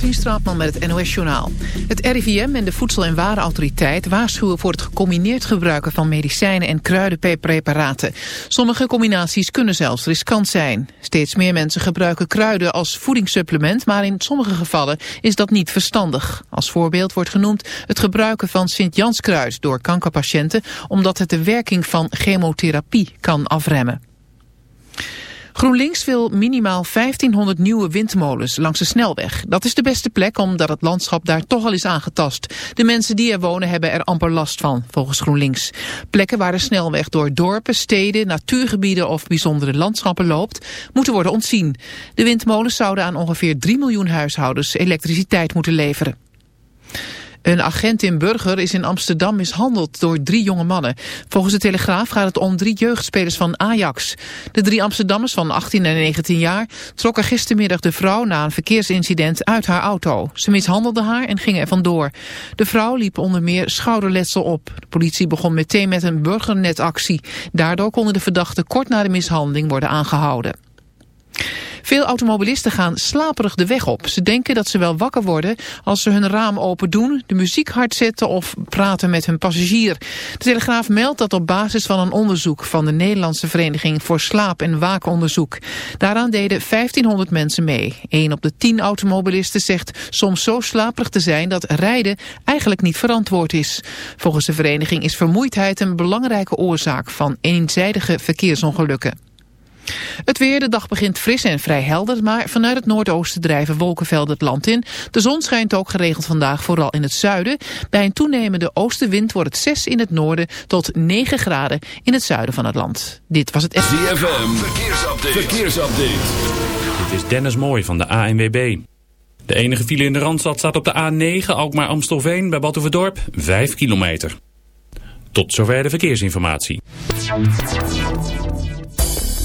Katrien Straatman met het NOS-journaal. Het RIVM en de Voedsel- en Warenautoriteit waarschuwen voor het gecombineerd gebruiken van medicijnen en kruidenpreparaten. Sommige combinaties kunnen zelfs riskant zijn. Steeds meer mensen gebruiken kruiden als voedingssupplement, maar in sommige gevallen is dat niet verstandig. Als voorbeeld wordt genoemd het gebruiken van Sint-Janskruid door kankerpatiënten, omdat het de werking van chemotherapie kan afremmen. GroenLinks wil minimaal 1500 nieuwe windmolens langs de snelweg. Dat is de beste plek omdat het landschap daar toch al is aangetast. De mensen die er wonen hebben er amper last van, volgens GroenLinks. Plekken waar de snelweg door dorpen, steden, natuurgebieden of bijzondere landschappen loopt, moeten worden ontzien. De windmolens zouden aan ongeveer 3 miljoen huishoudens elektriciteit moeten leveren. Een agent in Burger is in Amsterdam mishandeld door drie jonge mannen. Volgens de Telegraaf gaat het om drie jeugdspelers van Ajax. De drie Amsterdammers van 18 en 19 jaar trokken gistermiddag de vrouw na een verkeersincident uit haar auto. Ze mishandelden haar en gingen er vandoor. De vrouw liep onder meer schouderletsel op. De politie begon meteen met een burgernetactie. Daardoor konden de verdachten kort na de mishandeling worden aangehouden. Veel automobilisten gaan slaperig de weg op. Ze denken dat ze wel wakker worden als ze hun raam open doen, de muziek hard zetten of praten met hun passagier. De Telegraaf meldt dat op basis van een onderzoek van de Nederlandse Vereniging voor Slaap- en Waakonderzoek. Daaraan deden 1500 mensen mee. Een op de 10 automobilisten zegt soms zo slaperig te zijn dat rijden eigenlijk niet verantwoord is. Volgens de vereniging is vermoeidheid een belangrijke oorzaak van eenzijdige verkeersongelukken. Het weer, de dag begint fris en vrij helder, maar vanuit het noordoosten drijven wolkenvelden het land in. De zon schijnt ook geregeld vandaag, vooral in het zuiden. Bij een toenemende oostenwind wordt het 6 in het noorden tot 9 graden in het zuiden van het land. Dit was het... ZFM, verkeersupdate. verkeersupdate. Dit is Dennis Mooij van de ANWB. De enige file in de Randstad staat op de A9, Alkmaar-Amstelveen, bij Batuverdorp, 5 kilometer. Tot zover de verkeersinformatie.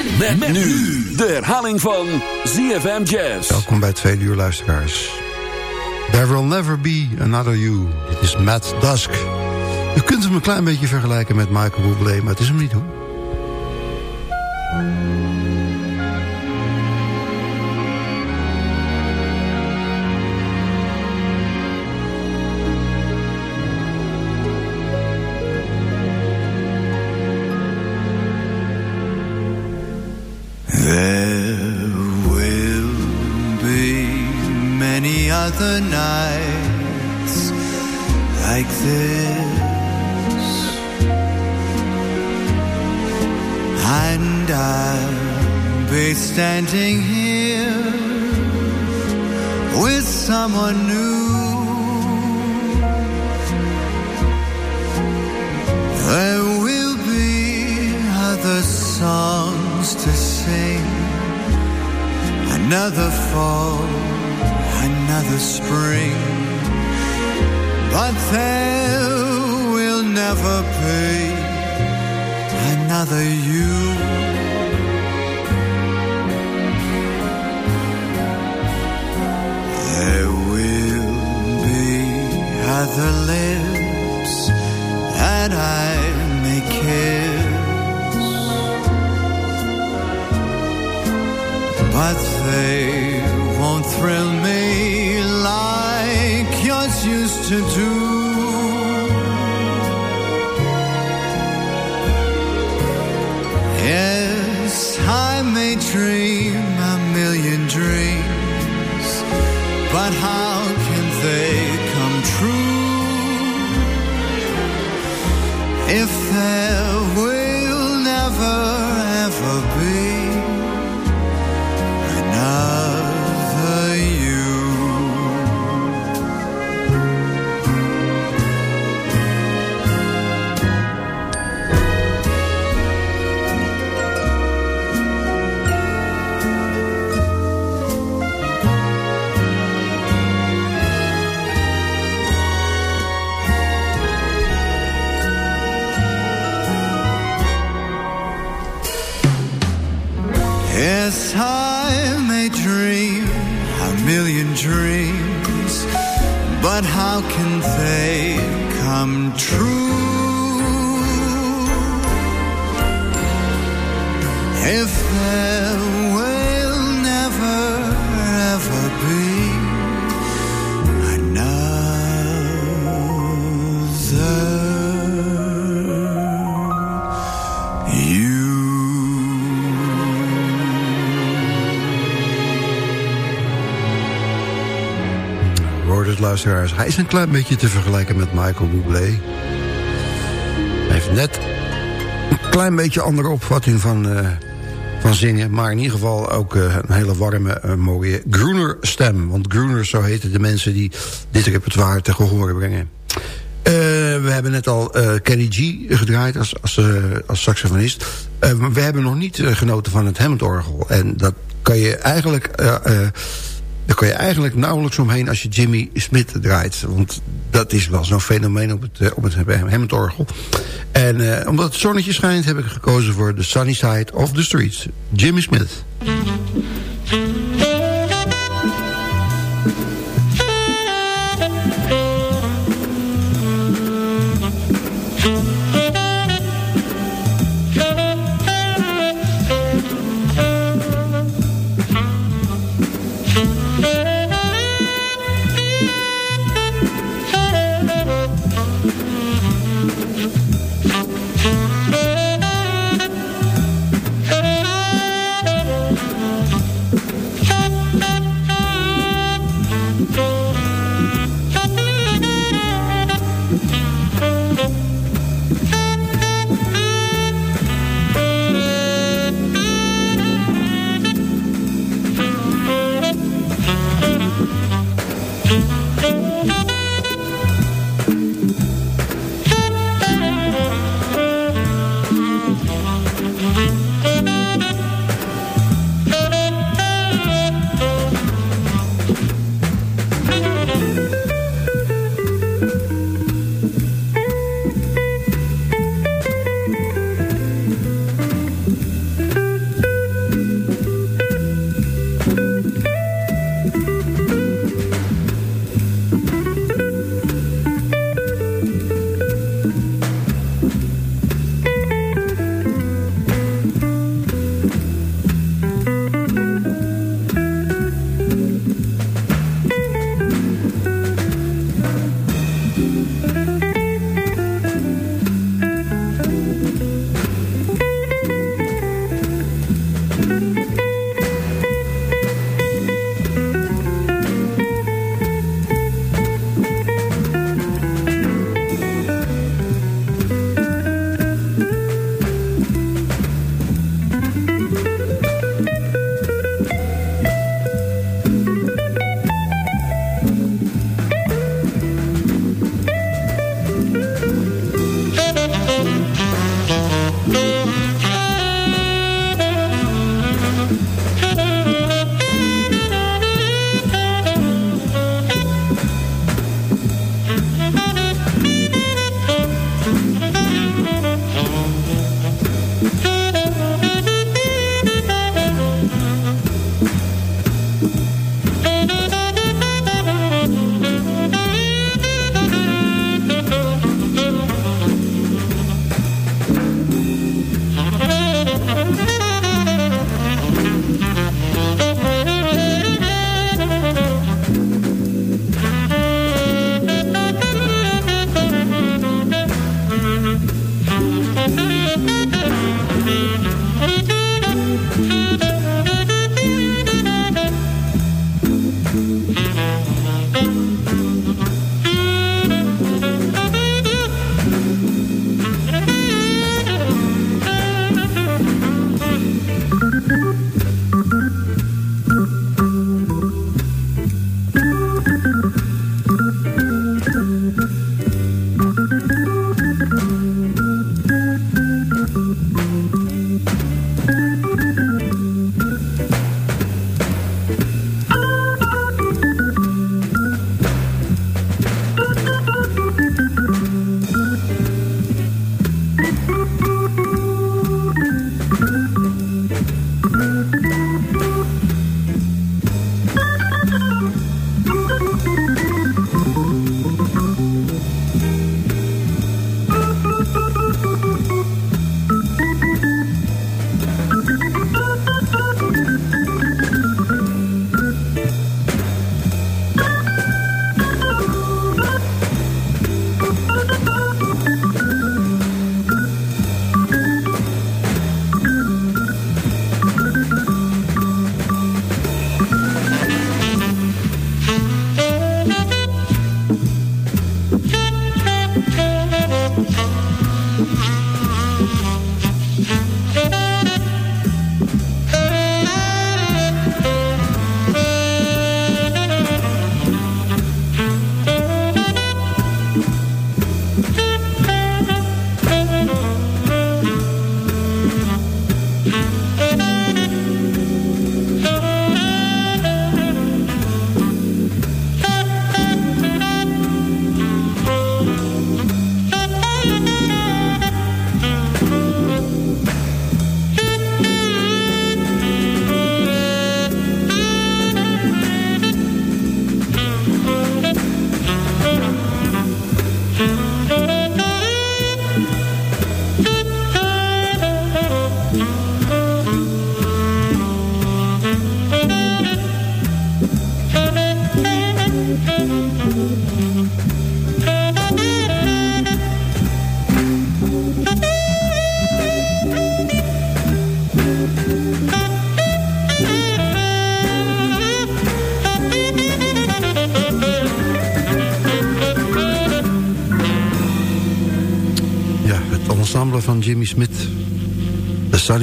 Met, nu de herhaling van ZFM Jazz. Welkom bij Tweede Uur Luisteraars. There will never be another you. Dit is Matt Dusk. U kunt hem een klein beetje vergelijken met Michael Bublé, maar het is hem niet hoor. Other nights like this, and I'll be standing here with someone new. There will be other songs to sing, another fall, another spring. But there will never be another you. There will be other lips that I may kiss. But they won't thrill me used to. Yes, I may dream a million dreams, but how can they come true if there will never ever be Hij is een klein beetje te vergelijken met Michael Bublé. Hij heeft net een klein beetje andere opvatting van, eh, van zingen. Maar in ieder geval ook eh, een hele warme, eh, mooie Groener stem. Want Groeners, zo heten de mensen die dit repertoire te gehoren brengen. We hebben net al Kenny G gedraaid als, als, als saxofonist. We hebben nog niet genoten van het Hammond-orgel. En dat kan je eigenlijk... kan je eigenlijk nauwelijks omheen als je Jimmy Smith draait. Want dat is wel zo'n fenomeen op het, eh, op het. En eh, omdat het zonnetje schijnt heb ik gekozen voor The Sunny Side of the Streets. Jimmy Smith.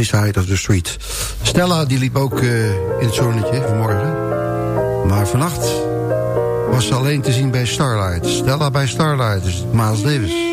Side of the Street. Stella die liep ook uh, in het zonnetje vanmorgen. Maar vannacht was ze alleen te zien bij Starlight. Stella bij Starlight, dus Miles Davis.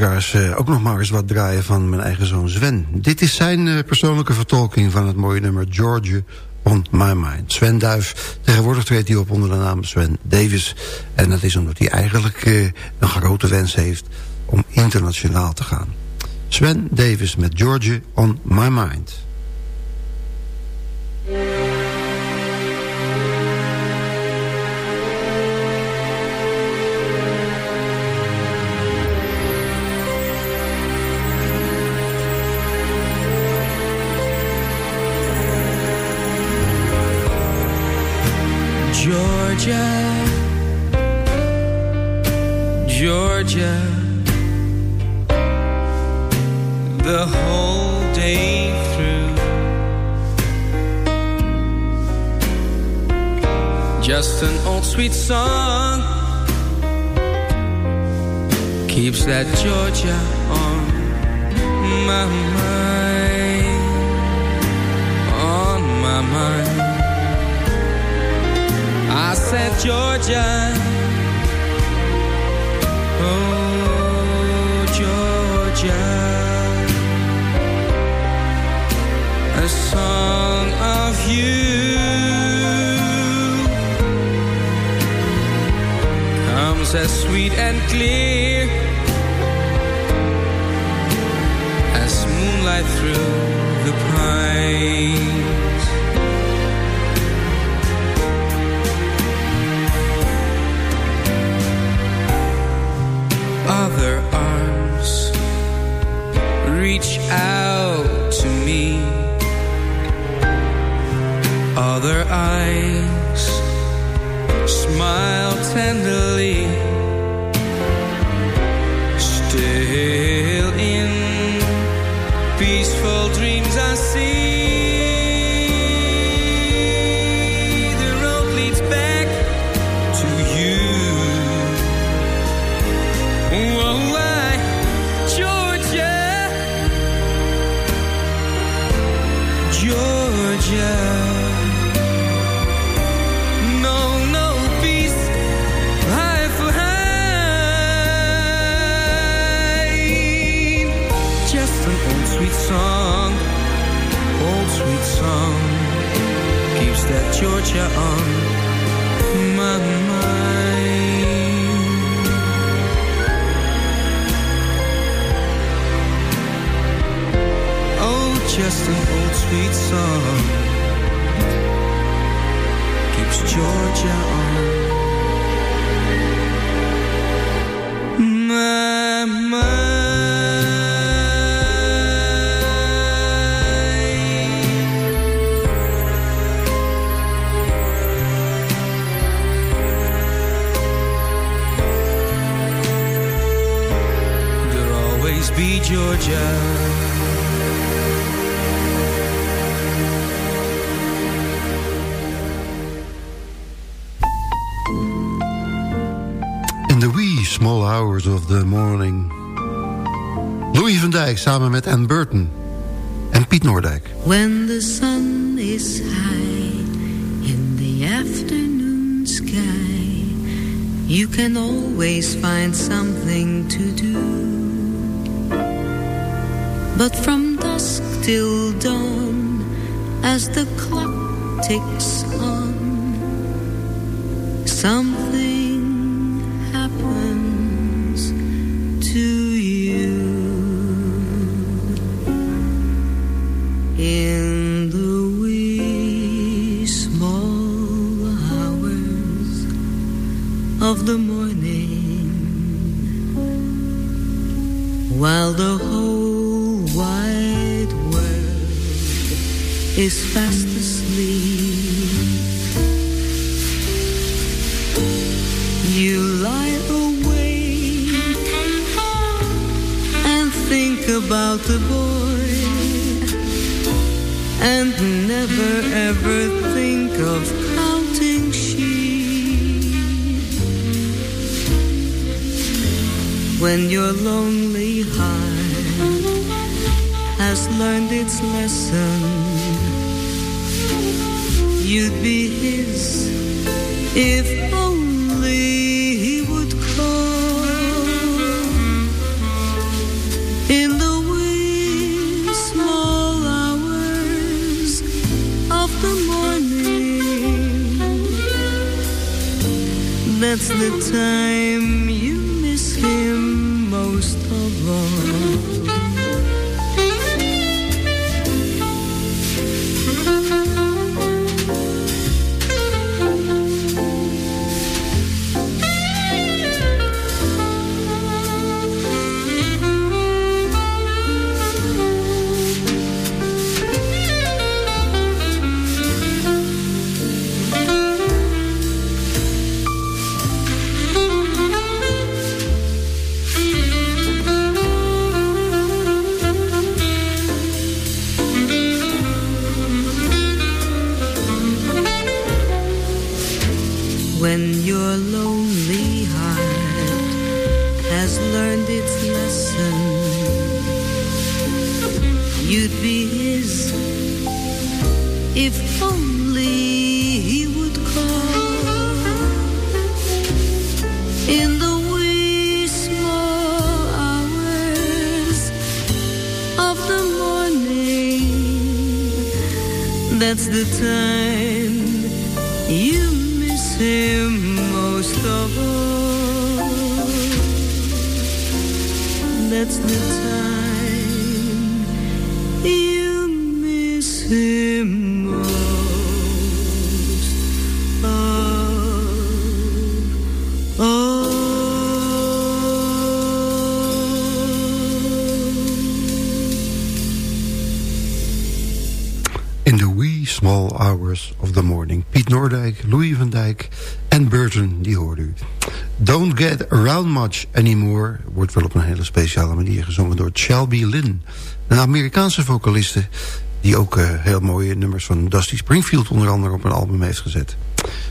Luisteraars uh, ook nog maar eens wat draaien van mijn eigen zoon Sven. Dit is zijn uh, persoonlijke vertolking van het mooie nummer Georgia on My Mind. Sven Duif, tegenwoordig treedt hij op onder de naam Sven Davis. En dat is omdat hij eigenlijk uh, een grote wens heeft om internationaal te gaan. Sven Davis met Georgia on My Mind. Just an old sweet song. Keeps that Georgia on my mind, on my mind. I said Georgia Oh Georgia. A song of you Comes as sweet and clear As moonlight through the pines. Other arms reach out to me. Other eyes smile tenderly just an old sweet song keeps Georgia on my mind. There'll always be Georgia. Small hours of the morning. Louis van Dijk samen met Ann Burton en Piet Noordijk. When the sun is high in the afternoon sky, you can always find something to do. But from dusk till dawn, as the clock ticks on, something when your lonely heart has learned its lesson, you'd be his if only he would call in the wee small hours of the morning. That's the time that's the time you miss him most of all. That's the time you miss him most of the morning. Piet Noordijk, Louis van Dijk en Burton, die hoorde u. Don't Get Around Much Anymore wordt wel op een hele speciale manier gezongen door Shelby Lynn. Een Amerikaanse vocaliste die ook eh, heel mooie nummers van Dusty Springfield onder andere op een album heeft gezet.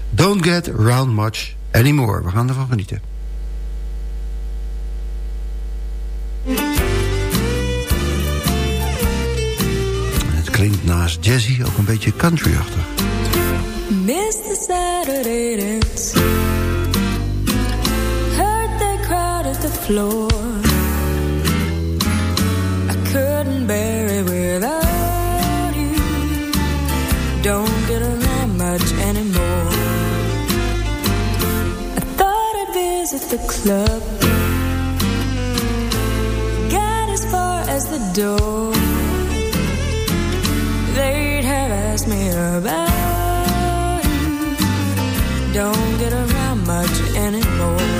Don't Get Around Much Anymore. We gaan ervan genieten. Naast jazzy ook een beetje country-achtig. Miss Saturday dance. Heard they crowded the floor. I couldn't bear it without you. Don't get around much anymore. I thought I'd visit the club. Got as far as the door. Me about. Don't get around much anymore.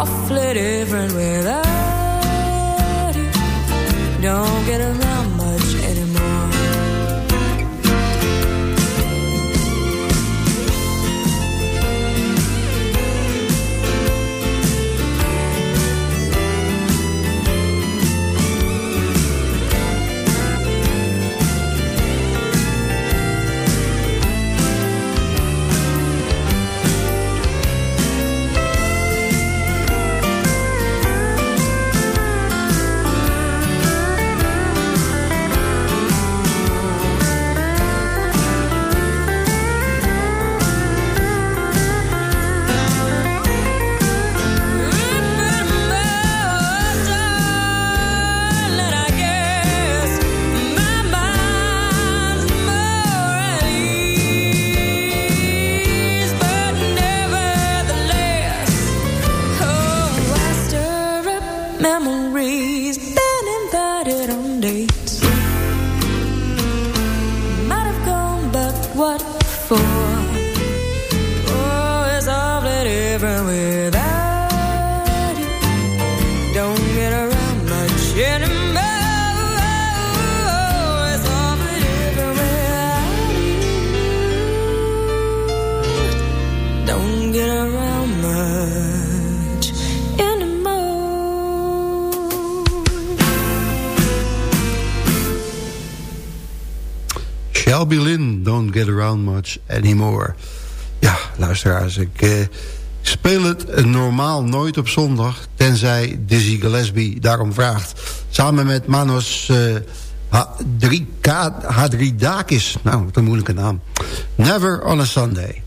Awfully different without you. Don't get around Around Much Anymore. Ja, luisteraars, ik eh, speel het normaal nooit op zondag... tenzij Dizzy Gillespie daarom vraagt. Samen met Manos uh, Hadridakis. Nou, wat een moeilijke naam. Never on a Sunday.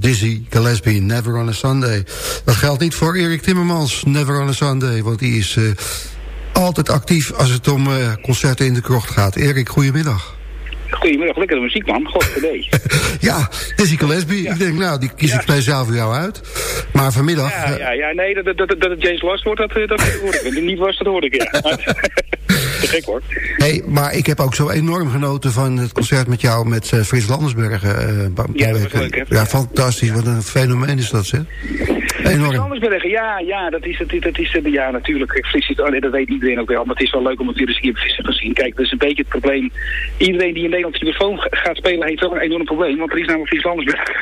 Dizzy Gillespie, Never on a Sunday. Dat geldt niet voor Erik Timmermans, Never on a Sunday... want die is uh, altijd actief als het om uh, concerten in de krocht gaat. Erik, goedemiddag. Goedemiddag, lekkere muziek man, god idee. ja, Dizzy Gillespie, ja. ik denk nou, die kies ik speciaal voor jou uit. Maar vanmiddag... Ja, ja, ja nee, dat, dat, dat, dat James Last wordt, dat, dat hoor ik. Dat het niet was, dat hoorde ik, ja. Te gek hoor. Hey, maar ik heb ook zo enorm genoten van het concert met jou met uh, Frits Landersbergen. Uh, ja, dat was leuk, hè? Ja, fantastisch. Wat een fenomeen is dat, zeg. Enorm. Landersbergen, ja, ja, dat is, dat, dat is, ja, natuurlijk. Frits, oh, dat weet iedereen ook wel. Maar het is wel leuk om het weer eens hier te gezien. Kijk, dat is een beetje het probleem. Iedereen die in Nederland telefoon gaat spelen heeft wel een enorm probleem. Want er is namelijk Frits Landersbergen.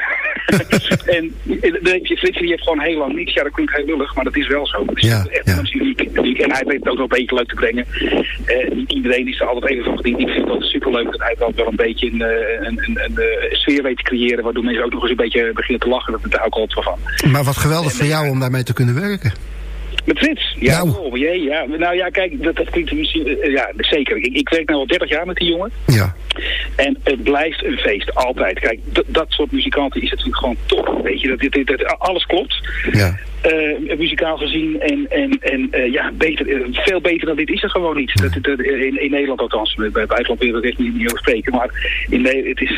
en dan heb je Frits, die heeft gewoon heel lang niets. Ja, dat klinkt heel lullig, maar dat is wel zo. Dus ja, echt ja. uniek, uniek. En hij weet het ook wel een beetje leuk te brengen. Uh, niet iedereen is er altijd even van gediend. Ik vind het altijd superleuk dat hij wel, wel een beetje een, een, een, een, een sfeer weet te creëren. Waardoor mensen ook nog eens een beetje beginnen te lachen. Dat het daar ook altijd van. Maar wat geweldig en, voor jou om daarmee te kunnen werken. Met Frits? Ja, nou. Oh, jee, ja. Nou ja, kijk, dat, dat klinkt misschien... Uh, ja, zeker. Ik, ik, werk nu al 30 jaar met die jongen. Ja. En het blijft een feest, altijd. Kijk, dat soort muzikanten is natuurlijk gewoon top, weet je. Dat, dit, dit, alles klopt. Ja. Uh, muzikaal gezien en, en, en uh, ja, beter, uh, veel beter dan dit is er gewoon niet. Dat, dat, in, in Nederland althans, bij buitenland wil ik echt niet, niet over spreken. Maar in, het, is,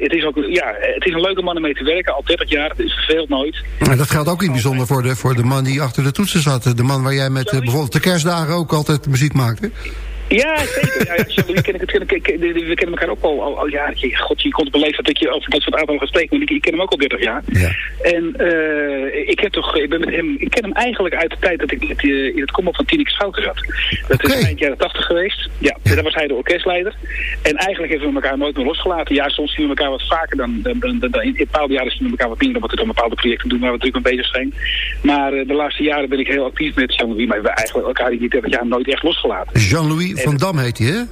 het, is ook, ja, het is een leuke man om mee te werken, al 30 jaar, het is verveeld nooit. Maar dat geldt ook in bijzonder voor de, voor de man die achter de toetsen zat. De man waar jij met bijvoorbeeld de kerstdagen ook altijd muziek maakte. Ja, zeker. Ja, ken ik het. Ken, ik, we kennen elkaar ook al, al, al ja, God, je kon beleven dat je over dat soort aantallen gaat spreken, maar ik, ik, ken hem ook al 30 jaar. Ja. En uh, ik heb toch, ik ben met hem, ik ken hem eigenlijk uit de tijd dat ik met, uh, in het kom van Tineke Schouten zat. Dat okay. is eind jaren 80 geweest. Ja, daar was hij de orkestleider. En eigenlijk hebben we elkaar nooit meer losgelaten. Ja, soms zien we elkaar wat vaker dan, dan, dan, dan in bepaalde jaren zien we elkaar wat minder, omdat we dan bepaalde projecten doen waar we druk mee bezig zijn. Maar uh, de laatste jaren ben ik heel actief met Jean-Louis, maar we hebben eigenlijk elkaar die 30 jaar nooit echt losgelaten. Jean-Louis van Dam heet hij, hè?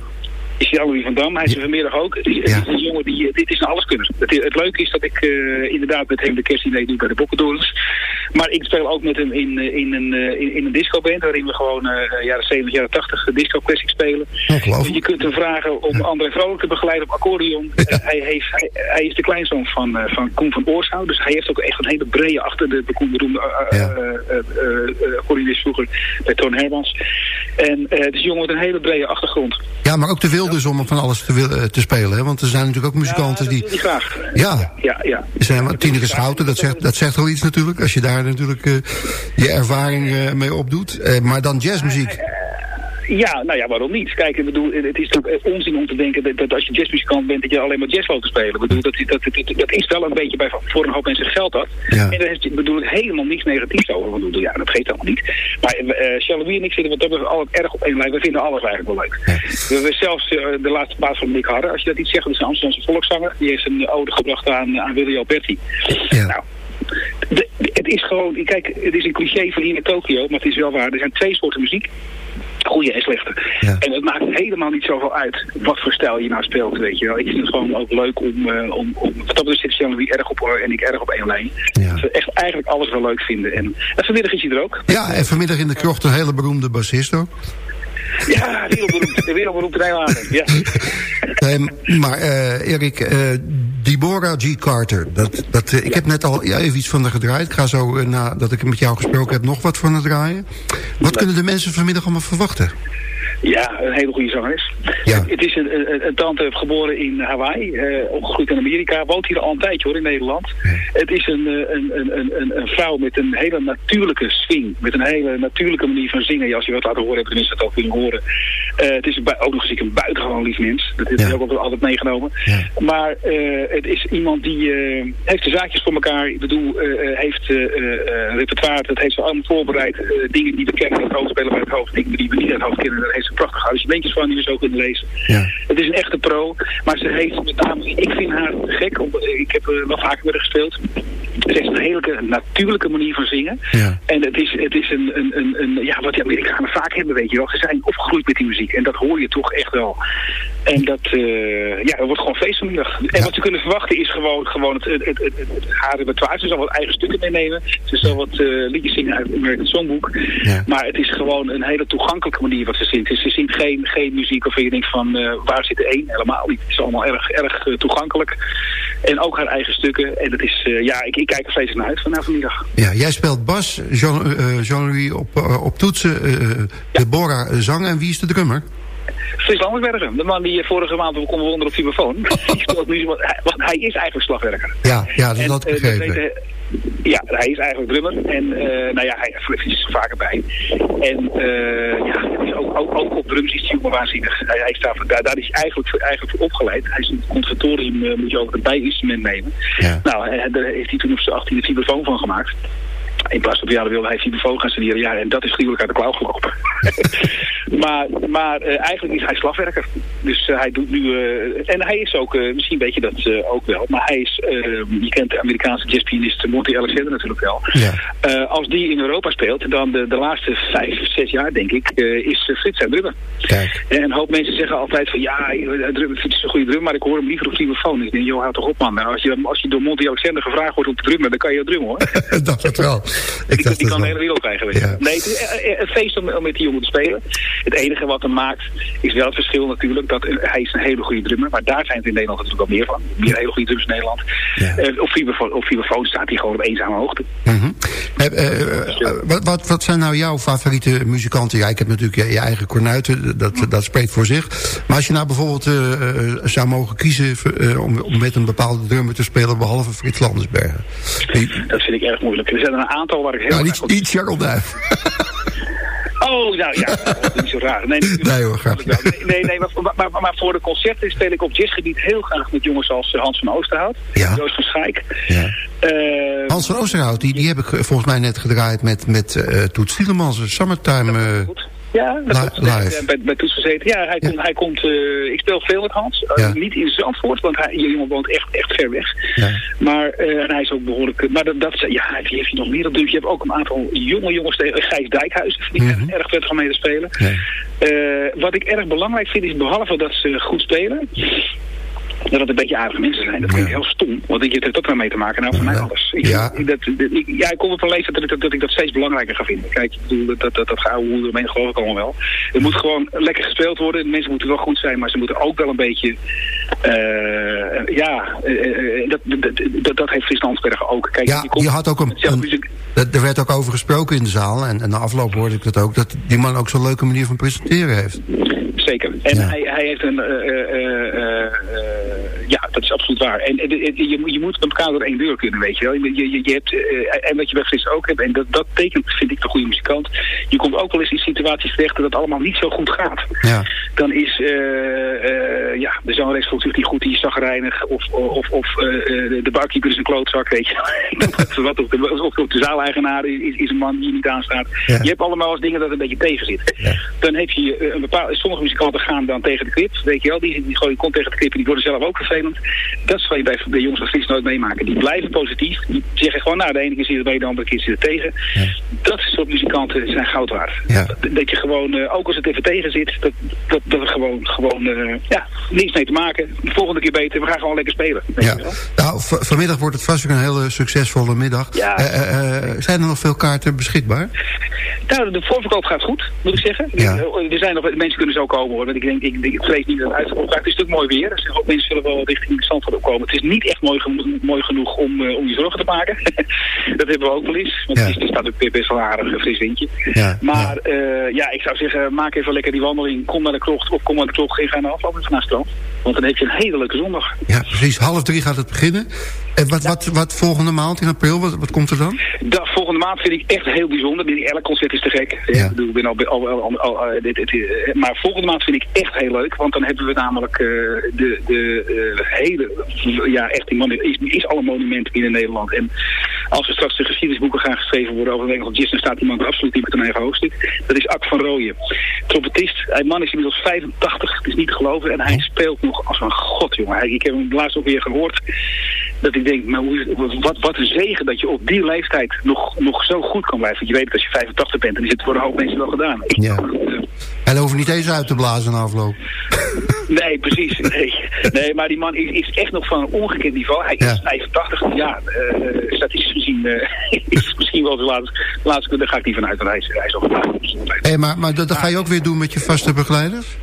Is Jan-Louis van Dam. Hij is er vanmiddag ook. Ja. een jongen die, dit is een alleskunner. Het, het leuke is dat ik uh, inderdaad met hem de kerstdiner doe bij de Bokkendorens. Maar ik speel ook met hem in, in, een, in, in een discoband, waarin we gewoon uh, jaren 70, jaren 80 disco classic spelen. Dus je kunt hem vragen om ja. André Vrolijk te begeleiden op accordeon. Ja. Uh, hij, heeft, hij, hij, is de kleinzoon van, van Koen van Oorshout, dus hij heeft ook echt een hele brede achter de, de Koen beroemde accordeonist vroeger bij Toon Hermans. En het is een jongen met een hele brede achtergrond. Ja, maar ook te veel dus om van alles te, wil, te spelen, hè? Want er zijn natuurlijk ook muzikanten ja, die... graag. Ja, ja, ja. Zijn Tineke Schouten, dat zegt, dat zegt wel iets natuurlijk, als je daar natuurlijk uh, je ervaring uh, mee opdoet. Uh, maar dan jazzmuziek. Ja, nou ja, waarom niet? Kijk, ik bedoel, het is natuurlijk onzin om te denken dat, dat als je jazzmuzikant bent, dat je alleen maar jazz wilt spelen. Ik bedoel, dat, dat, dat, dat, is wel een beetje bij voor een hoop mensen geld dat. Ja. En daar bedoel ik helemaal niks negatiefs over. Ik bedoel, ja, dat geeft allemaal niet. Maar uh, en ik zitten wat dat altijd erg op één lijn. We vinden alles eigenlijk wel leuk. Ja. We hebben zelfs uh, de laatste baas van Nick Harder, als je dat iets zegt, dat is een Amsterdamse volkszanger. Die heeft een ode gebracht aan, aan Willy Alberti. Ja. Nou, de, het is gewoon, kijk, het is een cliché van hier in Tokio, maar het is wel waar. Er zijn twee soorten muziek goede en slechte. Ja. En het maakt helemaal niet zoveel uit wat voor stijl je nou speelt, weet je wel. Ik vind het gewoon ook leuk om, uh, om, om wat dat betreft zit wie erg op en ik erg op één lijn. Ja. Dat we echt eigenlijk alles wel leuk vinden. En, en vanmiddag is hij er ook. Ja, en vanmiddag in de krocht een hele beroemde bassist ook. Ja, wereldberoemd. De wereldberoemd Nederlander, ja. Nee, maar uh, Erik, uh, Deborah G. Carter. Dat, dat, uh, ik heb net al ja, even iets van haar gedraaid. Ik ga zo, nadat ik met jou gesproken heb, nog wat van haar draaien. Wat kunnen de mensen vanmiddag allemaal verwachten? Ja, een hele goede zangeres. Ja. Het is een, een, een tante geboren in Hawaii, uh, opgegroeid in Amerika, woont hier al een tijdje hoor in Nederland. Ja. Het is een, een, een, een, een vrouw met een hele natuurlijke swing, met een hele natuurlijke manier van zingen. Ja, als je wat laten horen hebt, dan is dat ook kunnen horen. Uh, het is ook nog eens een buitengewoon lief mens. Dat heb ik Ja. ook altijd meegenomen. Maar uh, het is iemand die heeft de zaakjes voor elkaar. Ik bedoel, heeft repertoire, dat heeft ze allemaal voorbereid. dingen die we kennen het hoofd spelen bij het hoofd, dingen die we niet in het hoofd kennen. Heeft ze prachtige arrangementjes van die we zo kunnen lezen. Ja. Het is een echte pro, maar ze heeft met name, ik vind haar gek, ik heb uh, wel vaker met haar gespeeld. Ze heeft een hele natuurlijke manier van zingen. Ja. En het is, het is een, een, een, een, ja, wat die Amerikanen vaak hebben, weet je wel. Ze zijn opgegroeid met die muziek en dat hoor je toch echt wel. En dat, uh, ja, het wordt gewoon feest vanmiddag. En Ja. wat ze kunnen verwachten is gewoon, gewoon het, het, het, het, haar repertoire. Ze zal wat eigen stukken meenemen. Ze zal wat uh, liedjes zingen uit het American Songbook. Ja. Maar het is gewoon een hele toegankelijke manier wat ze zingt. Dus ze zingt geen, geen muziek of je denkt van uh, waar zit de één? Helemaal niet. Het is allemaal erg, erg toegankelijk. En ook haar eigen stukken. En dat is, ja, ik, ik kijk er steeds naar uit vanavond vanmiddag. Ja, jij speelt bas, Jean- Jean-Louis op, uh, op toetsen, uh, Deborah zang en wie is de drummer? Frits Landersbergen, de man die vorige maand we konden wonderen op nu, want hij, is eigenlijk slagwerker. Ja, ja dat had ik eh, begrepen. ja, hij is eigenlijk drummer. En eh, nou ja, hij is er vaker bij. En eh, ja, ook, ook, ook op drums is hij jongen waanzinnig. Hij, hij staat, daar, daar is hij eigenlijk, voor- eigenlijk voor opgeleid. Hij is in het conservatorium, eh, moet je ook een bijinstrument nemen. Ja. Nou, daar heeft hij toen op zijn 18 een vibrafoon van gemaakt. In plaats van piano wilde hij vibrafoon gaan studeren. Ja, en dat is gruwelijk uit de klauw gelopen. maar maar eh, eigenlijk is hij slagwerker. Dus eh, hij doet nu... eh, en hij is ook, misschien weet je dat ook wel, maar hij is... eh, je kent de Amerikaanse jazzpianist Monty Alexander natuurlijk wel. Ja. Als die in Europa speelt, dan de, de laatste vijf, zes jaar denk ik, is Frits zijn drummer. Kijk. En een hoop mensen zeggen altijd van ja, drum- Frits is een goede drum, maar ik hoor hem liever op telefoon. Ik denk, joh, houd toch op man. Nou, als, je, als je door Monty Alexander gevraagd wordt om te drummen, dan kan je drummen hoor. dat het wel. Ik Die, het kan de hele wereld krijgen. Ja. Nee, het is eh, eh, een feest om, om met die jongen te spelen. Het enige wat hem maakt is wel het verschil natuurlijk. Dat, eh, hij is een hele goede drummer. Maar daar zijn er in Nederland natuurlijk wel meer van. Meer hele goede drummers in Nederland. Ja. Eh, op, vibrafoon, op vibrafoon staat hij gewoon op eenzame hoogte. Mhm. Eh, wat, wat, wat zijn nou jouw favoriete muzikanten? Ja, ik heb natuurlijk je, je eigen kornuiten, dat, dat spreekt voor zich. Maar als je nou bijvoorbeeld zou mogen kiezen om, om met een bepaalde drummer te spelen, behalve Frits Landersbergen. Dat vind ik erg moeilijk. Er zijn er een aantal waar ik heel nou, niet, niet Charles Duif. Oh, nou ja, dat is niet zo raar. Nee, nee hoor, grapje. Nee, nee, maar, maar, maar, voor de concerten speel ik op jazzgebied heel graag met jongens als eh, Hans van Oosterhout. Ja. Joost van Schaik. Ja. Uh, Hans van Oosterhout, die, die heb ik volgens mij net gedraaid met, met uh, Toet Stielemans, Summertime... Uh, ja, dat La, live. Bij, bij Toets gezeten. Ja, hij, ja. Komt, hij komt, uh, ik speel veel met Hans. Uh, Ja. Niet in Zandvoort, want hij, je jongen woont echt, echt ver weg. Ja. Maar uh, en hij is ook behoorlijk... Maar dat, dat, ja, wie heeft hij nog meer op Je hebt ook een aantal jonge jongens tegen Gijs Dijkhuizen. Vind ik Mhm. erg prettig om mee te spelen. Wat ik erg belangrijk vind is, behalve dat ze goed spelen... Dat het een beetje aardige mensen zijn. Dat vind ik heel stom. Want je hebt ook wel mee te maken. Nou, voor mij alles. Ik, Ja. ik- dat, dat- ik, ja, ik kom op een leeftijd dat, ik dat, dat ik dat steeds belangrijker ga vinden. Kijk, ik bedoel, dat, dat, dat, dat hoeren, geloof ik allemaal wel. Het moet gewoon lekker gespeeld worden. De mensen moeten wel goed zijn, maar ze moeten ook wel een beetje... eh, ja, eh, eh, dat, dat, dat, dat heeft Fris Landsberg ook. Kijk, Ja, je had ook een, een- muziek- dat- er werd ook over gesproken in de zaal. En, en na afloop hoorde ik dat ook. Dat die man ook zo'n leuke manier van presenteren heeft. Zeker. En Ja. hij, hij heeft een... eh, ja, dat is absoluut waar. En, en- en- je, moet- je moet met elkaar door één deur kunnen, weet je wel. Je, je, je hebt, eh, en wat je bij Fris ook hebt, en dat, dat tekent, vind ik, de goede muzikant. Je komt ook wel eens in situaties terecht dat het allemaal niet zo goed gaat. Ja. Dan is, eh, eh, ja, de zangeres voelt zich niet goed, die is zagrijnig. Of, of, of eh, eh, de barkeeper is een klootzak, weet je wel. Wat, of, de, of, de zaaleigenaar is, is een man die niet aanstaat. Ja. Je hebt allemaal eens dingen dat een beetje tegen zit. Dan heb je eh, een bepaalde... Sommige muzikanten gaan dan tegen de clip, weet je wel. Die, die gooien kont tegen de clip en die worden zelf ook vervelend. Dat zal je bij de jongens van nooit meemaken. Die blijven positief. Die zeggen gewoon, nou, de ene keer zit er mee, de andere keer zit er tegen. Dat soort muzikanten zijn goud waard. Ja. Dat, dat je gewoon, eh, ook als het even tegen zit, dat, dat, dat er gewoon, gewoon eh, ja, niets mee te maken. De volgende keer beter, we gaan gewoon lekker spelen. Ja. Nou, vanmiddag wordt het vast weer een hele succesvolle middag. Ja. Eh, zijn er nog veel kaarten beschikbaar? Nou, de voorverkoop gaat goed, moet ik zeggen. Ja. Er er zijn nog, mensen kunnen zo komen hoor. Want ik denk, ik, ik vrees niet dat het uitverkocht raakt. Het is natuurlijk mooi weer. Dus ook mensen zullen wel richting Zandvoort opkomen. Het is niet echt mooi, genoeg- mooi genoeg om, om je zorgen te maken. dat hebben we ook wel eens. Want Ja. het is, er staat ook weer best wel aardig een fris windje. Ja, Maar ja. ja, ik zou zeggen, maak even lekker die wandeling. Kom naar de krocht of kom naar de krocht en ga naar afloop naar strand. Want dan heb je een hele leuke zondag. Ja, precies. Half drie gaat het beginnen. En wat, wat, wat volgende maand in april, wat, wat komt er dan? Da, volgende maand vind ik echt heel bijzonder. Elk concert is te gek. Ja. Ik bedoel, ik ben al, al, al, al- al- dit, dit, eh, maar volgende maand vind ik echt heel leuk. Want dan hebben we namelijk eh, de, de eh, hele... Ja, echt, die man is, is alle monumenten binnen Nederland. En als er straks de geschiedenisboeken gaan geschreven worden over de Jazz... dan staat die man er absoluut niet met een eigen hoofdstuk. Dat is Ak van Rooyen. Trompetist. Hij man is inmiddels 85. Het is niet te geloven. En hij speelt nog als een god, jongen. Hij, ik heb hem laatst ook weer gehoord. Dat ik denk, maar hoe, wat, wat een zegen dat je op die leeftijd nog, nog zo goed kan blijven. Want je weet dat als je 85 bent, dan is het voor een hoop mensen wel gedaan. Ja. En hoeft niet eens uit te blazen na afloop. Nee, precies. Nee. nee, maar die man is, is echt nog van een ongekend niveau. Hij is Ja. 85. Ja, eh, statistisch gezien eh, is het misschien wel de laatste. laatste daar ga ik niet vanuit, want hij is, hij is maar, maar dat, dat ga je ook weer doen met je vaste begeleiders?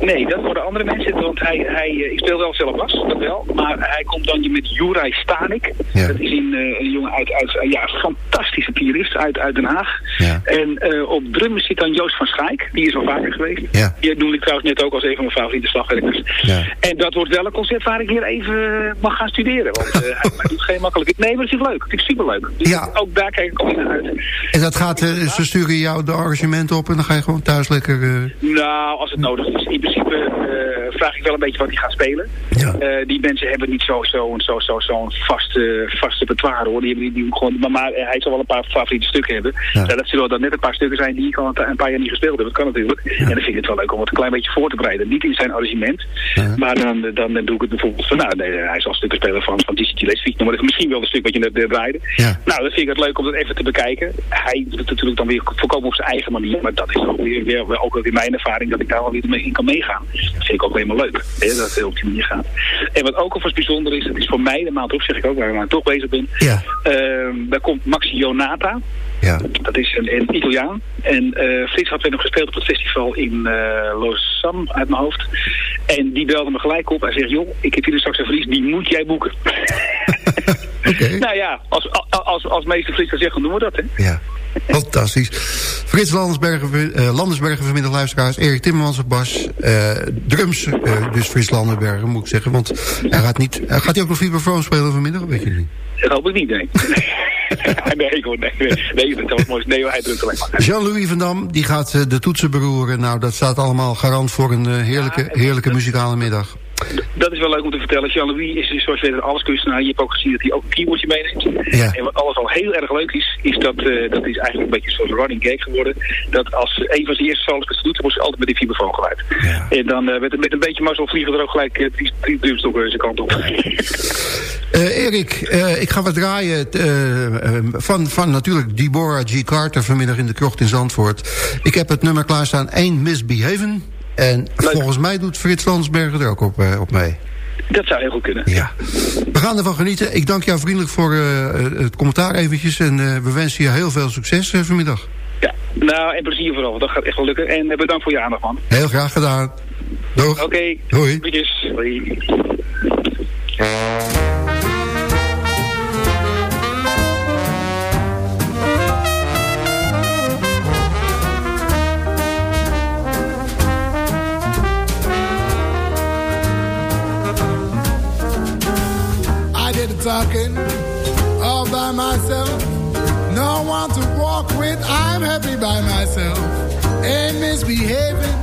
Nee, dat worden andere mensen. Want hij, hij, eh, ik speel wel zelf bas, dat wel. Maar hij komt dan met Juraj Stanik. Ja. Dat is een, eh, een jongen uit, uit eh, ja, fantastische pianist uit, uit Den Haag. Ja. En eh, op drums zit dan Joost van Schaik. Die is al vaker geweest. Ja. Die noem ik trouwens net ook als een van mijn favoriete slagwerkers. Ja. En dat wordt wel een concert waar ik weer even mag gaan studeren. Want eh, hij, doet geen makkelijke... Nee, maar het is leuk. Het is superleuk. Dus Ja. ook daar kijk ik al naar uit. En dat gaat, ze sturen jou de arrangementen op en dan ga je gewoon thuis lekker... Nou, als het nodig is. In principe vraag ik wel een beetje wat hij gaat spelen. Ja. Die mensen hebben niet zo'n zo, zo, zo, zo'n vaste, vaste repertoire hoor. Die hebben die, die gewoon, maar, maar hij zal wel een paar favoriete stukken hebben. Ja. Ja, dat zullen dan net een paar stukken zijn die ik al een, paar jaar niet gespeeld heb. Dat kan natuurlijk. En dan vind ik het wel leuk om het een klein beetje voor te bereiden. Niet in zijn arrangement. Maar dan, dan, dan doe ik het bijvoorbeeld van, nou, nee, hij zal stukken spelen van, van. Dan wordt het misschien wel een stuk wat je net eh, draaide. Nou, dat vind ik het leuk om dat even te bekijken. Hij doet het natuurlijk dan weer volkomen op zijn eigen manier. Maar dat is ook weer, weer, ook weer mijn ervaring dat ik daar wel weer mee in kan meegaan. Dat vind ik ook helemaal leuk. Hè, dat het op die manier gaat. En wat ook alvast bijzonder is, dat is voor mij de op, zeg ik ook, waar ik nou toch bezig ben. Ja. Ehm, daar komt Maxi Jonata. ja. Dat is een, een Italiaan. En eh Frits had weer nog gespeeld op het festival in eh Lausanne uit mijn hoofd. En die belde me gelijk op. Hij zegt, joh, ik heb hier een saxofonist, die moet jij boeken. Oké. Nou ja, als, als, als meester Frits kan zeggen, doen we dat, hè? Ja. Fantastisch. Frits Landersbergen, uh, Landersbergen vanmiddag luisteraars. Erik Timmermans op bas. Uh, drums, uh, dus Frits Landersbergen moet ik zeggen. Want hij gaat, niet, gaat hij ook nog vibrafoon spelen vanmiddag? Weet je niet? Dat hoop ik niet, nee. nee, hoor, nee, nee, nee, dat was mooi. Nee, hij drukt alleen maar. Jean-Louis van Dam, die gaat de toetsen beroeren. Nou, dat staat allemaal garant voor een heerlijke, heerlijke muzikale middag. Dat is wel leuk om te vertellen. Jean-Louis is dus zoals je weet alles kunstenaar. Je hebt ook gezien dat hij ook een keyboardje meeneemt. Ja. En wat alles al heel erg leuk is, is dat, uh, dat is eigenlijk een beetje een soort running gag geworden. Dat als een van zijn eerste solos doet, dan wordt hij altijd met die vibrafoon geluid. Ja. En dan uh, met, met een beetje mazzel vliegen er ook gelijk uh, drie, drie drumstokken zijn kant op. Erik, ik ga wat draaien van, van natuurlijk Deborah G. Carter vanmiddag in de krocht in Zandvoort. Ik heb het nummer klaarstaan, 1 Misbehaven. En volgens mij doet Frits Landsberger er ook op, uh, op mee. Dat zou heel goed kunnen. Ja. We gaan ervan genieten. Ik dank jou vriendelijk voor uh, het commentaar eventjes. En we wensen je heel veel succes vanmiddag. Ja, nou en plezier vooral. Dat gaat echt wel lukken. En bedankt voor je aandacht man. Heel graag gedaan. Doeg. Oké. Okay. Hoi. Talking all by myself. No one to walk with, I'm happy by myself. Ain't misbehaving,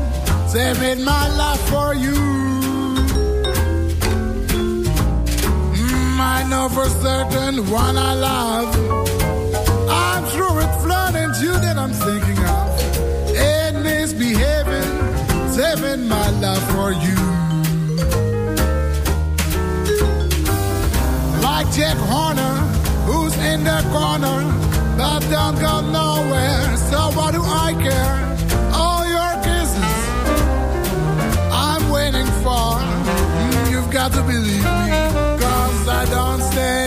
saving my life for you. Mm, I know for certain one I love. I'm through with flooding you that I'm thinking of. Ain't misbehaving, saving my love for you. Like Jack Horner, who's in the corner, but don't go nowhere. So what do I care? All your kisses, I'm waiting for. Mm, you've got to believe me, cause I don't stay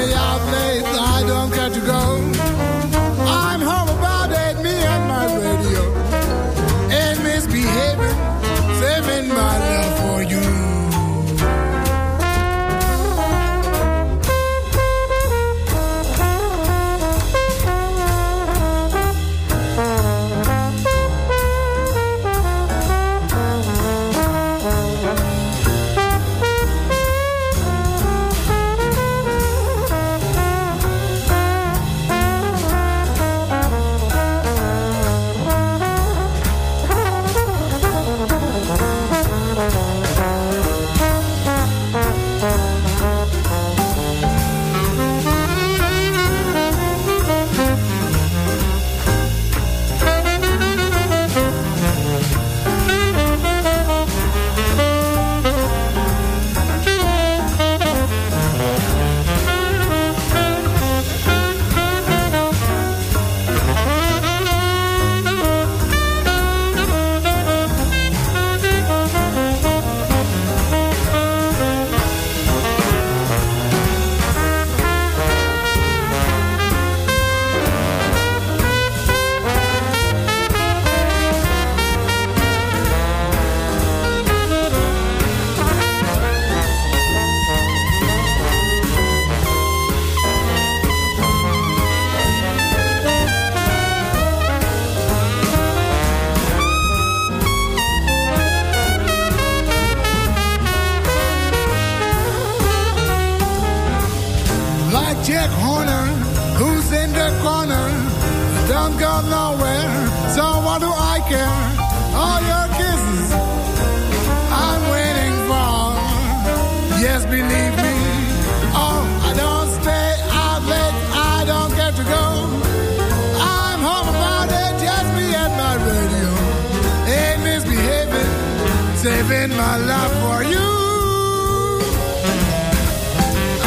in my life for you.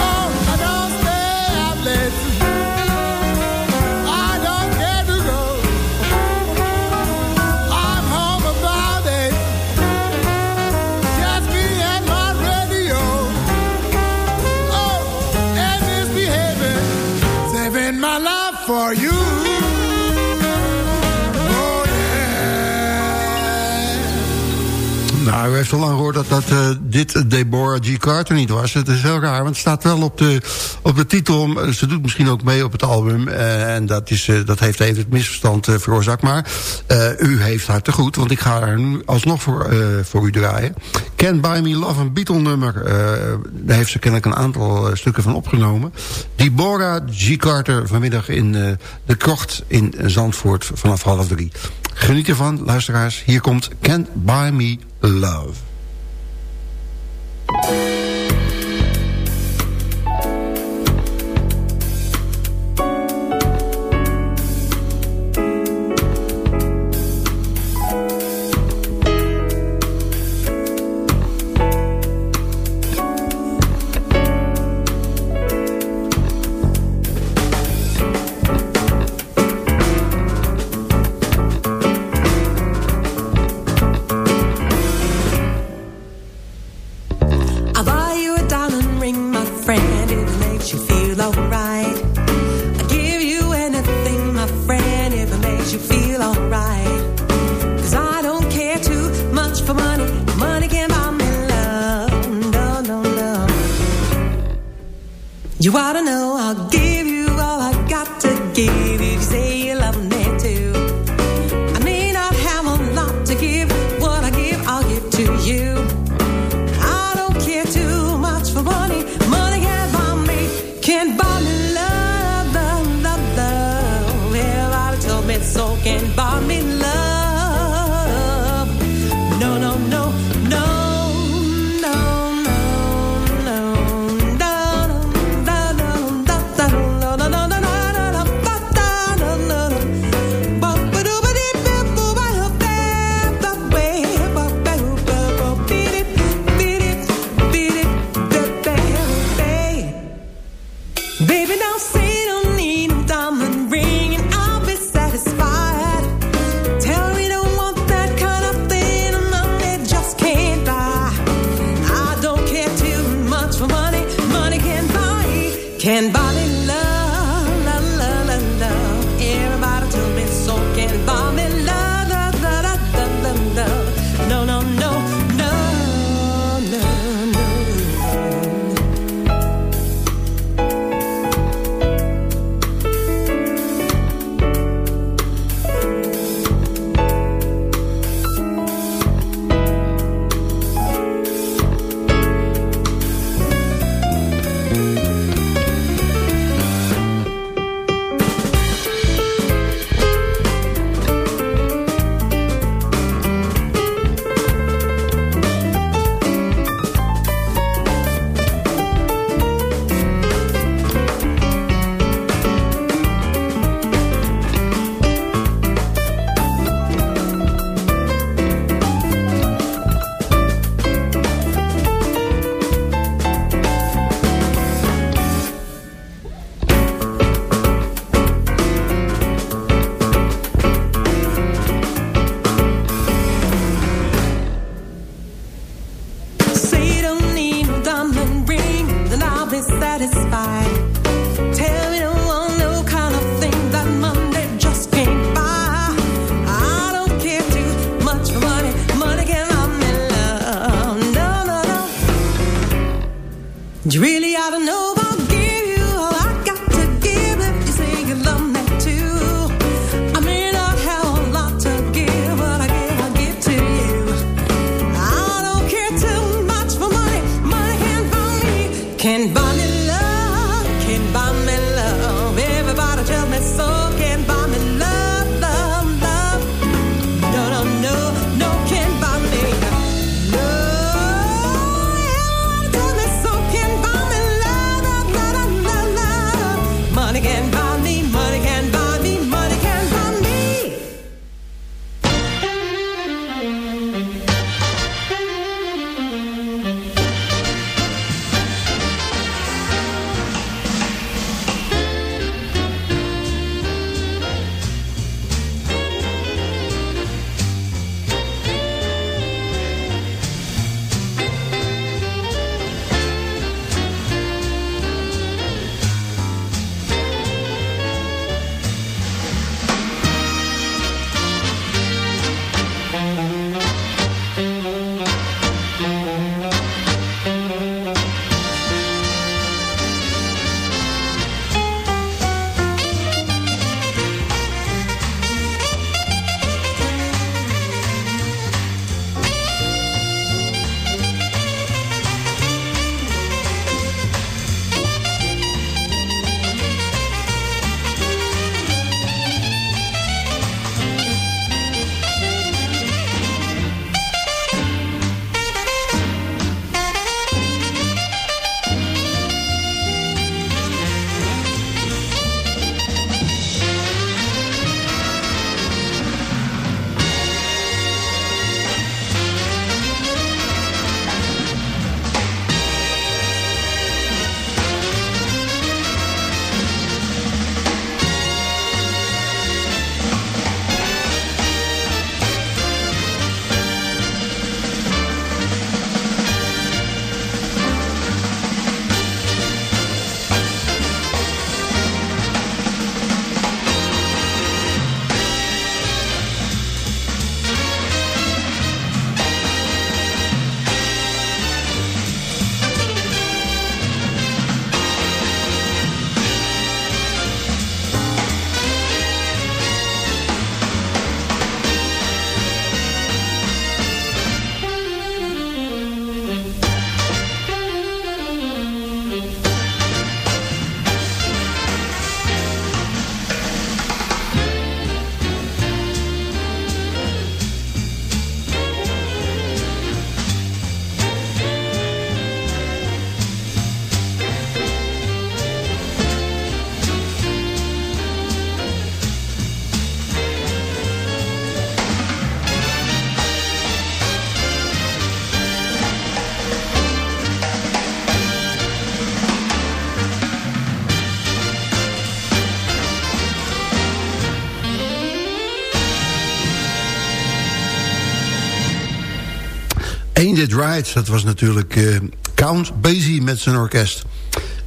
Oh, I don't stay out late. I don't to go. I'm home about eight. Just me and my radio. Oh, and misbehaving, saving my life for you. U heeft al lang gehoord dat, dat uh, dit Deborah G. Carter niet was. Het is heel raar, want het staat wel op de, op de titel. Ze doet misschien ook mee op het album. Uh, en dat, is, uh, dat heeft even het misverstand veroorzaakt. Maar u heeft haar te goed, want ik ga haar nu alsnog voor, voor u draaien. Can Buy Me Love, een Beatle nummer. daar heeft ze kennelijk een aantal stukken van opgenomen. Deborah G. Carter vanmiddag in de krocht in Zandvoort vanaf half drie. Geniet ervan, luisteraars. Hier komt Can't Buy Me Love. You ought to know I'll give Right. Dat was natuurlijk uh, Count Basie met zijn orkest.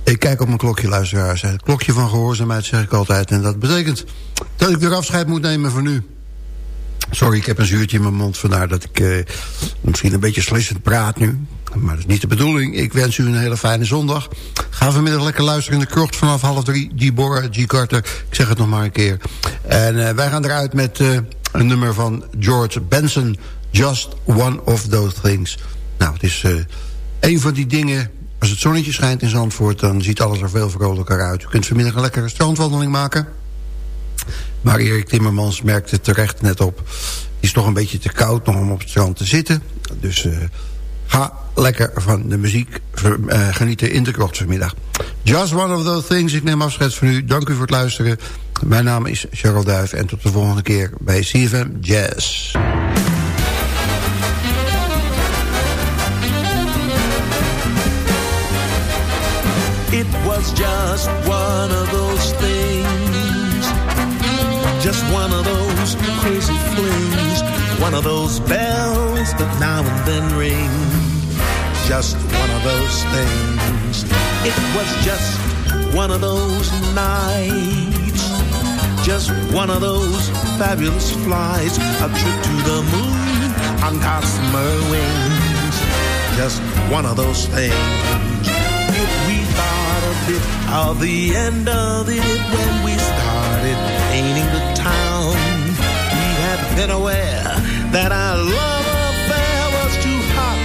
Ik kijk op mijn klokje, luisteraars. Het klokje van gehoorzaamheid zeg ik altijd. En dat betekent dat ik weer afscheid moet nemen voor nu. Sorry, ik heb een zuurtje in mijn mond. Vandaar dat ik uh, misschien een beetje slissend praat nu. Maar dat is niet de bedoeling. Ik wens u een hele fijne zondag. Ga vanmiddag lekker luisteren in de krocht vanaf half drie. Deborah G. Carter. Ik zeg het nog maar een keer. En uh, wij gaan eruit met een nummer van George Benson. Just one of those things. Nou, het is een van die dingen... Als het zonnetje schijnt in Zandvoort... dan ziet alles er veel vrolijker uit. U kunt vanmiddag een lekkere strandwandeling maken... Maar Erik Timmermans merkte terecht net op... het is toch een beetje te koud nog om op het strand te zitten. Dus uh, ga lekker van de muziek uh, genieten in de krocht vanmiddag. Just one of those things. Ik neem afscheid van u. Dank u voor het luisteren. Mijn naam is Cheryl Duif. En tot de volgende keer bij CFM Jazz. It was just one of those things. Just one of those crazy flings. One of those bells that now and then ring. Just one of those things. It was just one of those nights. Just one of those fabulous flights. A trip to the moon on gossamer wings. Just one of those things of the end of it When we started painting the town We had been aware that our love affair was too hot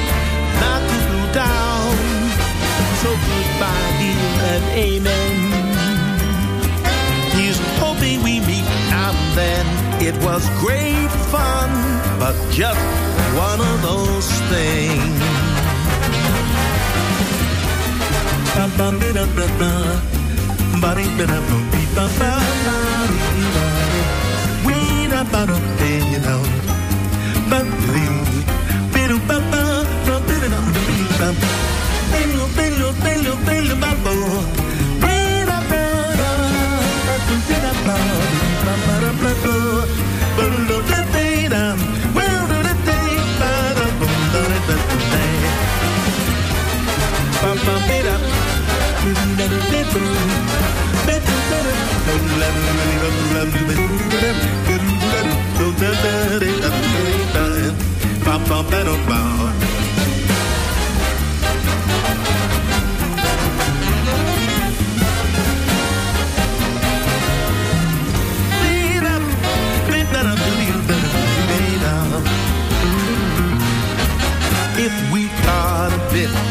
not to cool down. So goodbye dear and amen. He's hoping we meet now and then. It was great fun But just one of those things Bye. If we caught a